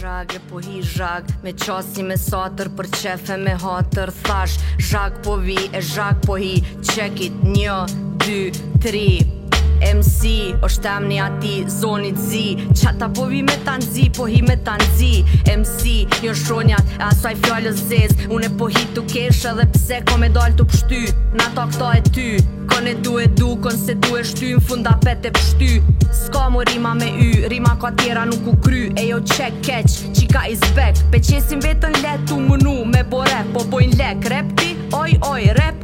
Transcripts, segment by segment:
zhag e po hi zhag Me qasi me satër për qefe me hatër Thash zhag po vi e zhag po hi Check it, një, dy, tri MC, është tam një ati, zonit zi Qata po vi me tanë zi, po hi me tanë zi MC, jo shronjat, e asaj fjallës zez e po hi të kesh edhe pse ko me dalë të pështy Na ta këta e ty, kone du e du, kone se du e shty Në funda pet e pështy, Ska mu rima me y, rima ka tjera nuk u kry E jo qek keq, qika is back Pe qesim vetën letu mënu me bo rap Po bojn lek, rap ti, oj oj, rap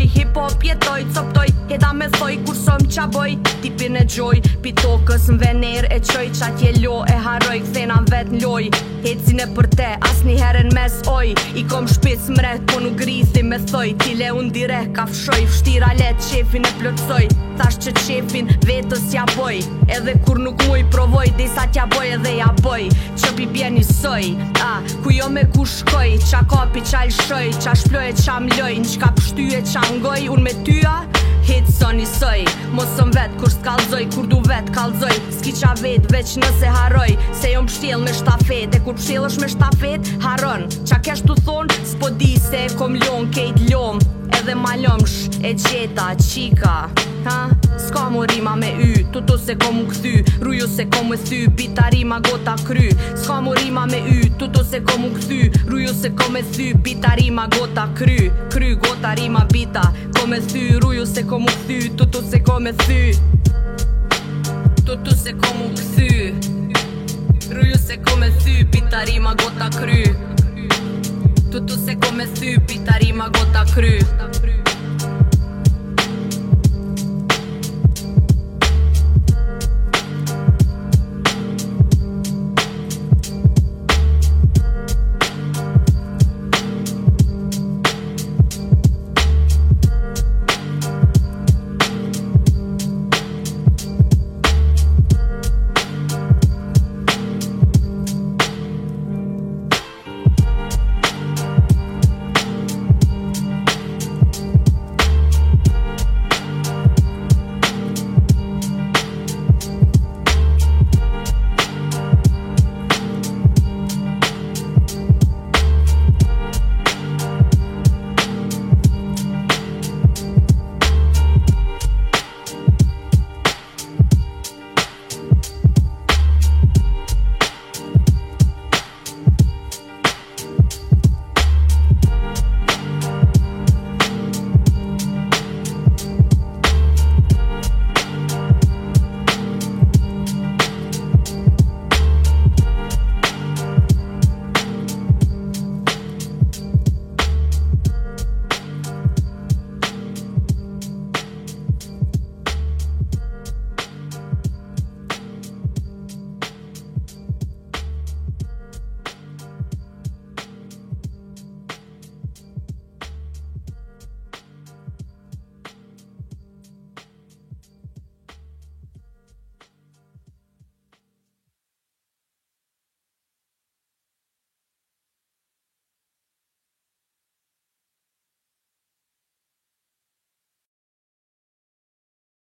Hip hop jetoj, coptoj, heta me soj Kur som qa boj, tipin e gjoj Pitokës në vener e qoj Qa tje lo e haroj, këthena në vet në loj e për te, asni heren mes oj I kom shpic mreht, po nuk grisi me soj Tile unë direk, ka fshoj Fshtira let, qefin e plëtsoj Thash që qefin, vetës ja boj Edhe kur nuk muj, provoj Disa tja boj edhe ja boj Që bi bjen i soj, a Ku jo me ku shkoj, qa kapi qa lëshoj Qa shploj e qa mloj, një qka pështy e qa Ngoj unë me tyja, hitë së një soj Mosëm vetë kur s'kallzoj, kur du vetë kallzoj Ski qa vetë veç nëse haroj Se jom pështjel me shtafet E kur pështjel është me shtafet, haron Qa kesh të thonë, s'po di se kom lom, kejt lom Edhe ma lom, sh, e gjeta, qika ha? Ska mu rima med u, toto se komu k s u Ruju se komu s u bita rima gota kry Ska mu rima med u, toto se komu k s u Ruju se kome s u bita rima gota kry Kry gota rima bita, kome s u Ruju se komu k s u toto se kome s u Toto se komu k s u Ruju se kome s u bita rima gota kry Toto se kome s u bita rima gota kry